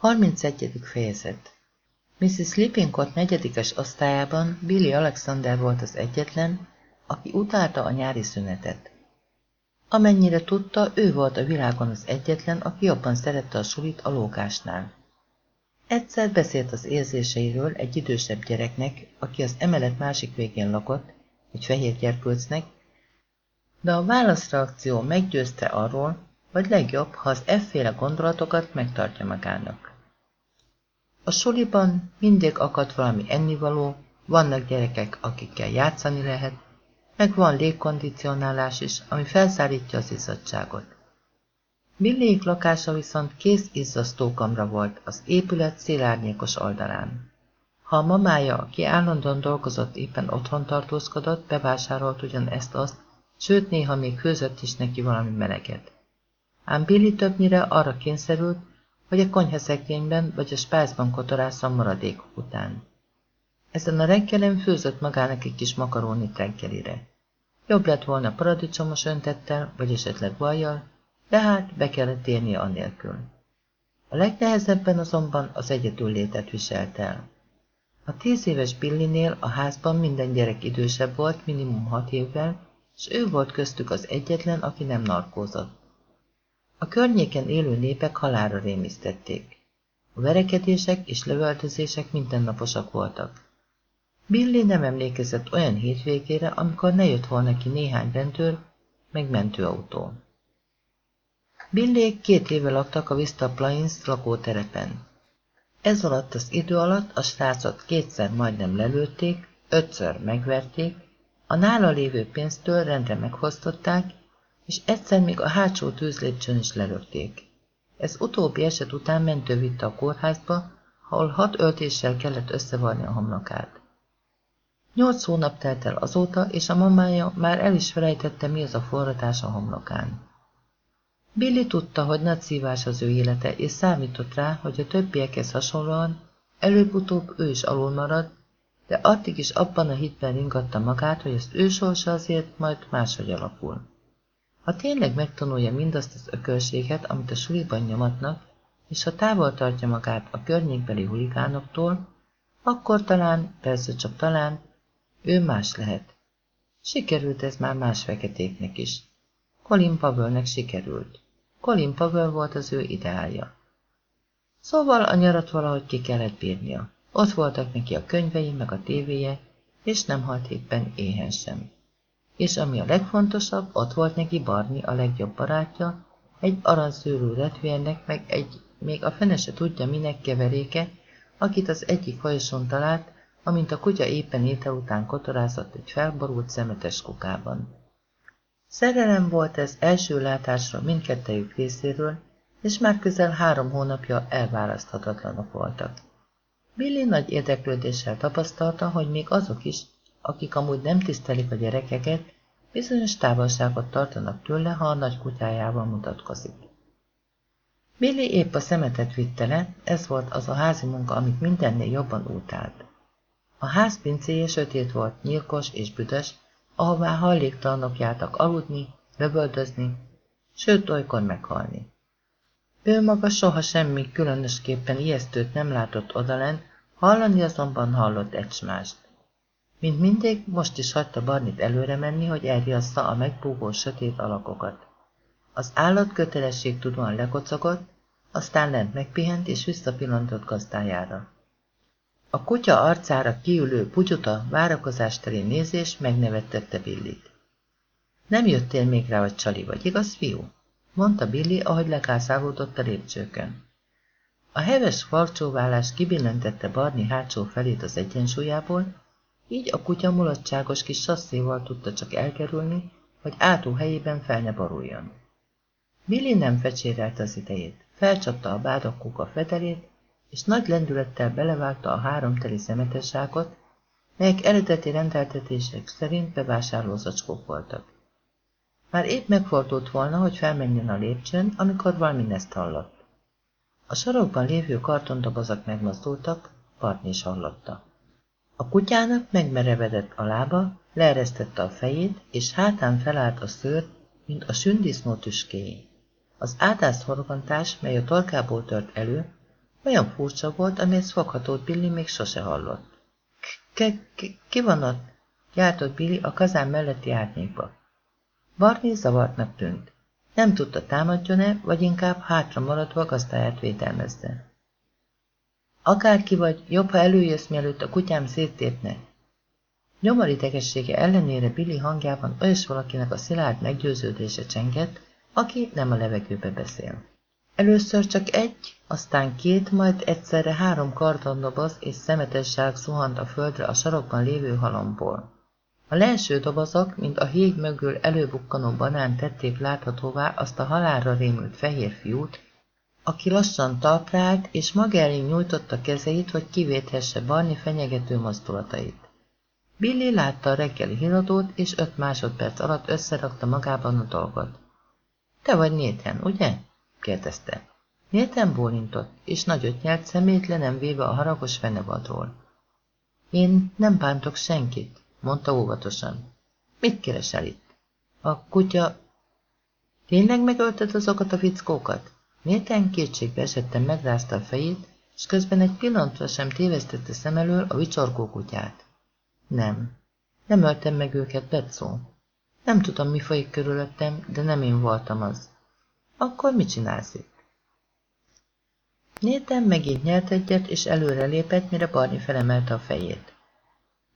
31. fejezet Mrs. Lippincott negyedikes osztályában Billy Alexander volt az egyetlen, aki utálta a nyári szünetet. Amennyire tudta, ő volt a világon az egyetlen, aki jobban szerette a sulit a lókásnál. Egyszer beszélt az érzéseiről egy idősebb gyereknek, aki az emelet másik végén lakott, egy fehér gyerkőcnek, de a válaszreakció meggyőzte arról, vagy legjobb, ha az efféle gondolatokat megtartja magának. A suliban mindig akad valami ennivaló, vannak gyerekek, akikkel játszani lehet, meg van légkondicionálás is, ami felszárítja az izzadságot. Billék lakása viszont kész izzasztókamra volt az épület szélárnyékos oldalán. Ha a mamája, aki állandóan dolgozott, éppen otthon tartózkodott, bevásárolt ugyan ezt-azt, sőt néha még főzött is neki valami meleget. Ám Billy többnyire arra kényszerült, hogy a konyhaszekrényben vagy a spájzban kotorásza a maradékok után. Ezen a reggelen főzött magának egy kis makarónit reggelire. Jobb lett volna paradicsomos öntettel, vagy esetleg vajjal, de hát be kellett érnie anélkül. A legnehezebben azonban az egyedül létet viselt el. A tíz éves Billinél a házban minden gyerek idősebb volt, minimum hat évvel, és ő volt köztük az egyetlen, aki nem narkózott. A környéken élő népek halára rémisztették. A verekedések és lövöldözések mindennaposak voltak. Billy nem emlékezett olyan hétvégére, amikor ne jött volna ki néhány rendőr, meg mentőautó. Billék két éve laktak a Vista Plains lakóterepen. Ez alatt az idő alatt a srácot kétszer majdnem lelőtték, ötször megverték, a nála lévő pénztől rendre meghoztották, és egyszer még a hátsó tűzlépcsőn is lelökték. Ez utóbbi eset után mentő vitte a kórházba, ahol hat öltéssel kellett összevarni a homlokát. Nyolc hónap telt el azóta, és a mamája már el is felejtette, mi az a forratás a homlokán. Billy tudta, hogy nagy szívás az ő élete, és számított rá, hogy a többiekhez hasonlóan előbb-utóbb ő is alul marad, de addig is abban a hitben ringatta magát, hogy az ő sorsa azért majd máshogy alakul. Ha tényleg megtanulja mindazt az ökölséget, amit a suliban nyomatnak, és ha távol tartja magát a környékbeli huligánoktól, akkor talán, persze csak talán, ő más lehet. Sikerült ez már más feketéknek is. Colin Pavelnek sikerült. Colin Pavel volt az ő ideálja. Szóval a nyarat valahogy ki kellett bírnia. Ott voltak neki a könyvei, meg a tévéje, és nem halt éppen éhen sem és ami a legfontosabb, ott volt neki Barni, a legjobb barátja, egy aranyszőrű retvérnek, meg egy, még a fene se tudja minek keveréke, akit az egyik folyosón talált, amint a kutya éppen étel után kotorázott egy felborult szemetes kukában. Szerelem volt ez első látásra mindkettejük részéről, és már közel három hónapja elválaszthatatlanok voltak. Billy nagy érdeklődéssel tapasztalta, hogy még azok is, akik amúgy nem tisztelik a gyerekeket, bizonyos távolságot tartanak tőle, ha a nagy kutyájával mutatkozik. Billy épp a szemetet vitte le, ez volt az a házi munka, amit mindennél jobban utált. A ház pincéje sötét volt, nyilkos és büdös, ahová hajléktalanok jártak aludni, lövöldözni, sőt olykor meghalni. Ő maga soha semmi különösképpen ijesztőt nem látott odalen, hallani azonban hallott egymást. Mint mindig, most is hagyta Barnit előre menni, hogy elriassza a megbúgó sötét alakokat. Az állat kötelesség tudóan lekocogott, aztán lent megpihent és visszapillantott gazdájára. A kutya arcára kiülő putyuta várakozástelé nézés megnevettette Billit. Nem jöttél még rá, hogy csali vagy, igaz, fiú? mondta Billy, ahogy lekászálódott a lépcsőkön. A heves farcsóválás kibillentette Barni hátsó felét az egyensúlyából, így a kutya mulatságos kis sasszéval tudta csak elkerülni, hogy átó helyében fel ne boruljon. Billy nem fecsérelt az idejét, felcsapta a bádakkuk a fedelét, és nagy lendülettel belevágta a három teli szemetesságot, melyek eredeti rendeltetések szerint bevásárlózacskók voltak. Már épp megfordult volna, hogy felmenjen a lépcsőn, amikor valami ezt hallott. A sarokban lévő kartondobozak megmozdultak, Bartni is hallotta. A kutyának megmerevedett a lába, leeresztette a fejét, és hátán felállt a szőr, mint a sündisznó tüskéjé. Az átász horgantás, mely a torkából tört elő, Olyan furcsa volt, amihez foghatót Billy még sose hallott. Ki van ott? Gyártott Billy a kazán melletti árnyékba. Barney zavartnak tűnt. Nem tudta támadjon-e, vagy inkább hátra maradva gazdáját védelmezze. Akárki vagy, jobb, ha előjössz, mielőtt a kutyám széttépne. Nyomoridegessége ellenére Billy hangjában olyas valakinek a szilárd meggyőződése csengett, aki nem a levegőbe beszél. Először csak egy, aztán két, majd egyszerre három kardondoboz és szemetes zsák zuhant a földre a sarokban lévő halomból. A leeső dobozok, mint a híg mögül előbukkanó banán tették láthatóvá azt a halálra rémült fehér fiút, aki lassan talprált, és maga elé nyújtotta kezeit, hogy kivéthesse Barni fenyegető mozdulatait. Billy látta a reggeli híradót, és öt másodperc alatt összerakta magában a dolgot. Te vagy Néten, ugye? kérdezte. Néten bólintott, és nagyot nyelt szemét le nem véve a haragos fenevadról. Én nem bántok senkit, mondta óvatosan. Mit keresel itt? A kutya... Tényleg megölted azokat a fickókat? Méltán kétségbe esettem megrázta a fejét, és közben egy pillanatra sem tévesztette szem elől a vicsorgó kutyát. Nem. Nem öltem meg őket, Betszó. Nem tudom, mi folyik körülöttem, de nem én voltam az. Akkor mit csinálsz itt? Néten megint nyert egyet, és előre lépett, mire Barni felemelte a fejét.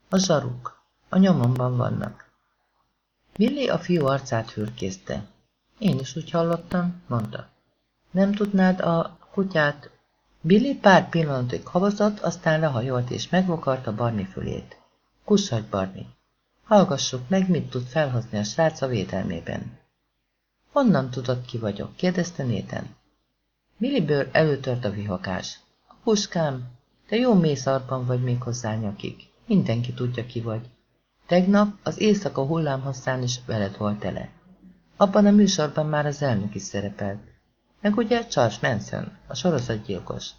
A zsaruk. A nyomomban vannak. Billy a fiú arcát hürkészte. Én is úgy hallottam, mondta. Nem tudnád a kutyát? Billy pár pillanatig havazott, aztán lehajolt és megvokarta Barni fülét. Kussadj, Barni! Hallgassuk meg, mit tud felhozni a srác a védelmében. Honnan tudod, ki vagyok? kérdezte Néten. Milliből előtört a vihakás. A puskám, te jó mészarban vagy még hozzá nyakig. Mindenki tudja, ki vagy. Tegnap az éjszaka hullámhosszán is veled volt tele. Abban a műsorban már az elnök is szerepelt. Meg ugye Charles Manson, a sorozatgyilkos.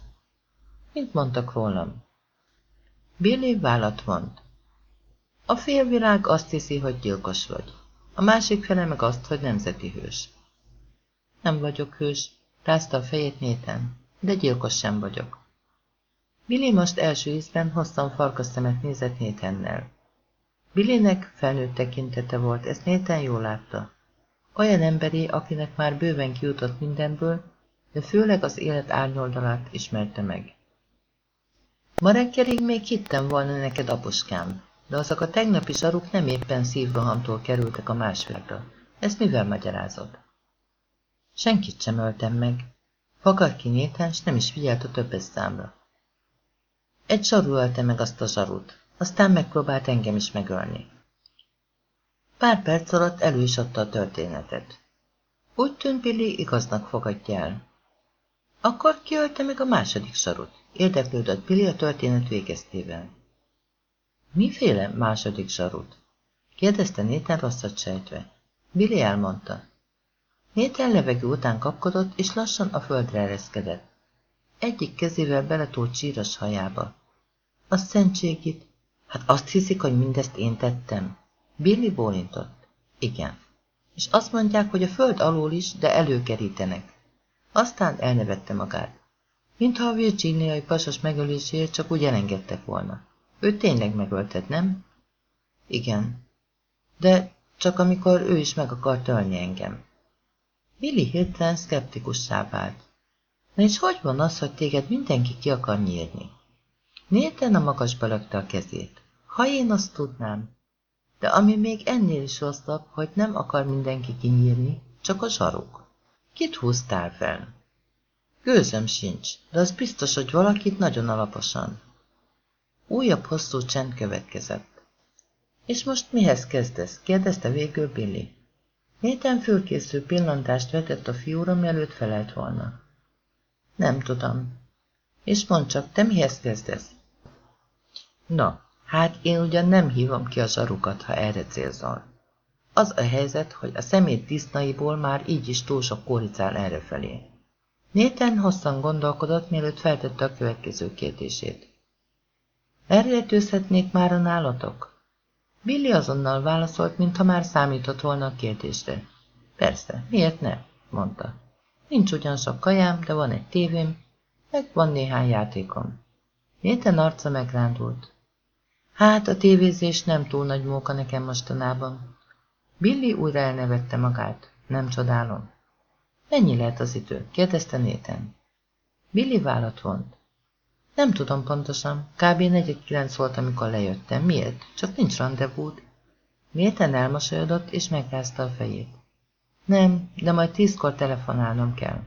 Mit mondtak rólam? Billy vállat vont. A félvilág azt hiszi, hogy gyilkos vagy. A másik fele meg azt, hogy nemzeti hős. Nem vagyok hős, rázta a fejét néten, de gyilkos sem vagyok. Billy most első ízben hosszan farkas szemet nézett Nétennel. Billynek felnőtt tekintete volt, ezt Néten jól látta. Olyan emberi, akinek már bőven kijutott mindenből, de főleg az élet árnyoldalát ismerte meg. Ma reggelig még hittem volna neked, apuskám, de azok a tegnapi zsaruk nem éppen szívrohamtól kerültek a másfélre. Ezt mivel magyarázod? Senkit sem öltem meg. Fakar ki Néten, s nem is figyelt a többes számra. Egy zsaru ölte meg azt a zsarut, aztán megpróbált engem is megölni. Pár perc alatt elő is adta a történetet. Úgy tűnt Billy igaznak fogadja el. Akkor kiölte meg a második sarut. Érdeklődött Billy a történet végeztével. Miféle második sarut? kérdezte Nathan rosszat sejtve. Billy elmondta. Nathan levegő után kapkodott, és lassan a földre ereszkedett. Egyik kezével beletólt síras hajába. A szentségit! Hát azt hiszik, hogy mindezt én tettem. Billy bólintott. Igen. És azt mondják, hogy a föld alól is, de előkerítenek. Aztán elnevette magát. Mintha a virginiai pasas megöléséért csak úgy elengedtek volna. Ő tényleg megölted, nem? Igen. De csak amikor ő is meg akart ölni engem. Billy hirtelen szkeptikussá vált. Na és hogy van az, hogy téged mindenki ki akar nyírni? Néten a magasba lökte a kezét. Ha én azt tudnám. De ami még ennél is rosszabb, hogy nem akar mindenki kinyírni, csak a zsaruk. Kit húztál fel? Gőzöm sincs, de az biztos, hogy valakit nagyon alaposan. Újabb hosszú csend következett. És most mihez kezdesz? kérdezte végül Billy. Néten fölkészül pillantást vetett a fiúra, mielőtt felelt volna. Nem tudom. És mondd csak, te mihez kezdesz? Na, hát én ugyan nem hívom ki a zsarukat, ha erre célzol. Az a helyzet, hogy a szemét disznaiból már így is túl sok kóricál errefelé. Néten hosszan gondolkodott, mielőtt feltette a következő kérdését. Elrejtőzhetnék már a nálatok? Billy azonnal válaszolt, mintha már számított volna a kérdésre. Persze, miért ne? mondta. Nincs ugyan sok kajám, de van egy tévém, Meg van néhány játékom. Nathan arca megrándult. Hát, a tévézés nem túl nagy móka nekem mostanában. Billy újra elnevette magát. Nem csodálom. Mennyi lehet az idő? kérdezte Nathan. Billy vállat vont. Nem tudom pontosan. Kb. 49 volt, amikor lejöttem. Miért? Csak nincs rendezvút. Nathan elmosolyodott, és megrázta a fejét. Nem, de majd tízkor telefonálnom kell.